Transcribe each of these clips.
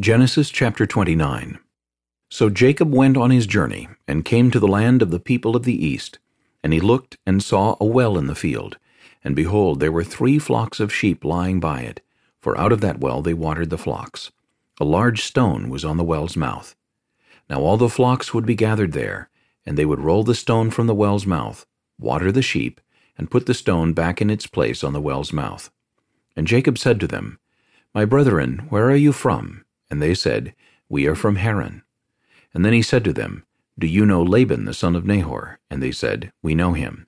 Genesis chapter 29 So Jacob went on his journey, and came to the land of the people of the east. And he looked, and saw a well in the field. And behold, there were three flocks of sheep lying by it, for out of that well they watered the flocks. A large stone was on the well's mouth. Now all the flocks would be gathered there, and they would roll the stone from the well's mouth, water the sheep, and put the stone back in its place on the well's mouth. And Jacob said to them, My brethren, where are you from? And they said, We are from Haran. And then he said to them, Do you know Laban the son of Nahor? And they said, We know him.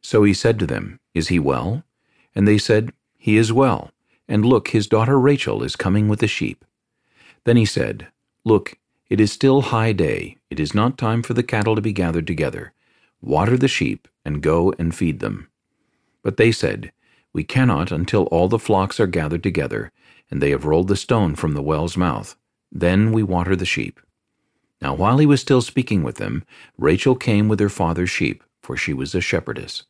So he said to them, Is he well? And they said, He is well. And look, his daughter Rachel is coming with the sheep. Then he said, Look, it is still high day. It is not time for the cattle to be gathered together. Water the sheep, and go and feed them. But they said, We cannot until all the flocks are gathered together, and they have rolled the stone from the well's mouth. Then we water the sheep. Now while he was still speaking with them, Rachel came with her father's sheep, for she was a shepherdess.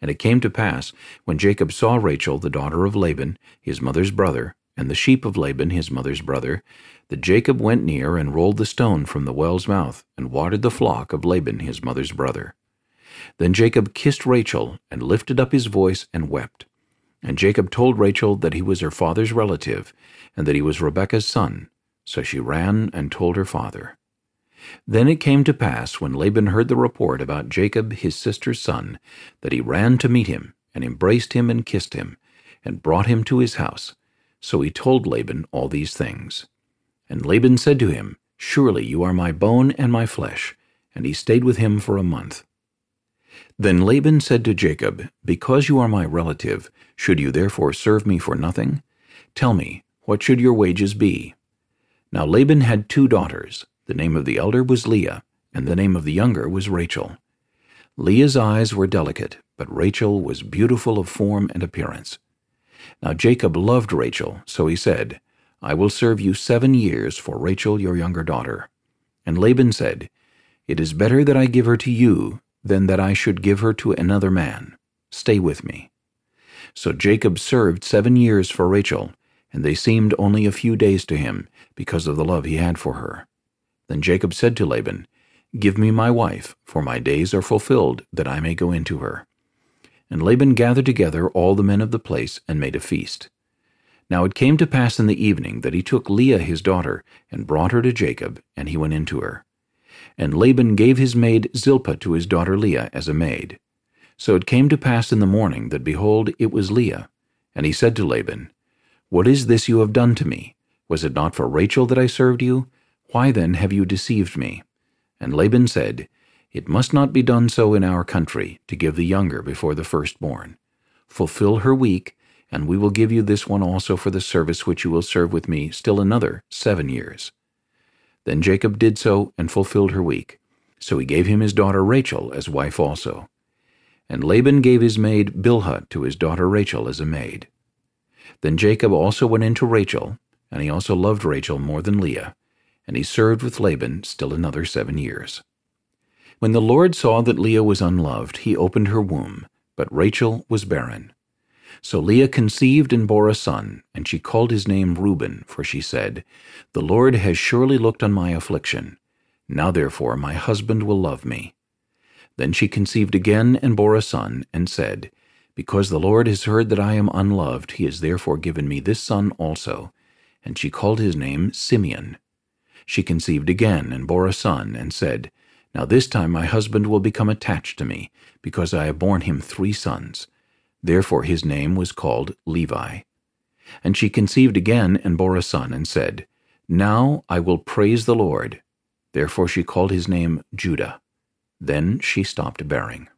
And it came to pass, when Jacob saw Rachel, the daughter of Laban, his mother's brother, and the sheep of Laban, his mother's brother, that Jacob went near and rolled the stone from the well's mouth, and watered the flock of Laban, his mother's brother. Then Jacob kissed Rachel, and lifted up his voice, and wept. And Jacob told Rachel that he was her father's relative, and that he was Rebekah's son. So she ran and told her father. Then it came to pass, when Laban heard the report about Jacob his sister's son, that he ran to meet him, and embraced him and kissed him, and brought him to his house. So he told Laban all these things. And Laban said to him, Surely you are my bone and my flesh. And he stayed with him for a month. Then Laban said to Jacob, Because you are my relative, should you therefore serve me for nothing? Tell me, what should your wages be? Now Laban had two daughters. The name of the elder was Leah, and the name of the younger was Rachel. Leah's eyes were delicate, but Rachel was beautiful of form and appearance. Now Jacob loved Rachel, so he said, I will serve you seven years for Rachel your younger daughter. And Laban said, It is better that I give her to you than that I should give her to another man. Stay with me. So Jacob served seven years for Rachel, and they seemed only a few days to him, because of the love he had for her. Then Jacob said to Laban, Give me my wife, for my days are fulfilled, that I may go into her. And Laban gathered together all the men of the place, and made a feast. Now it came to pass in the evening that he took Leah his daughter, and brought her to Jacob, and he went into her. And Laban gave his maid Zilpah to his daughter Leah as a maid. So it came to pass in the morning that, behold, it was Leah. And he said to Laban, What is this you have done to me? Was it not for Rachel that I served you? Why then have you deceived me? And Laban said, It must not be done so in our country, to give the younger before the firstborn. Fulfill her week, and we will give you this one also for the service which you will serve with me still another seven years. Then Jacob did so and fulfilled her week. So he gave him his daughter Rachel as wife also. And Laban gave his maid Bilhah to his daughter Rachel as a maid. Then Jacob also went in to Rachel, and he also loved Rachel more than Leah, and he served with Laban still another seven years. When the Lord saw that Leah was unloved, he opened her womb, but Rachel was barren. So Leah conceived and bore a son, and she called his name Reuben, for she said, The Lord has surely looked on my affliction. Now therefore my husband will love me. Then she conceived again and bore a son, and said, Because the Lord has heard that I am unloved, he has therefore given me this son also. And she called his name Simeon. She conceived again and bore a son, and said, Now this time my husband will become attached to me, because I have borne him three sons. Therefore his name was called Levi. And she conceived again and bore a son, and said, Now I will praise the Lord. Therefore she called his name Judah. Then she stopped bearing.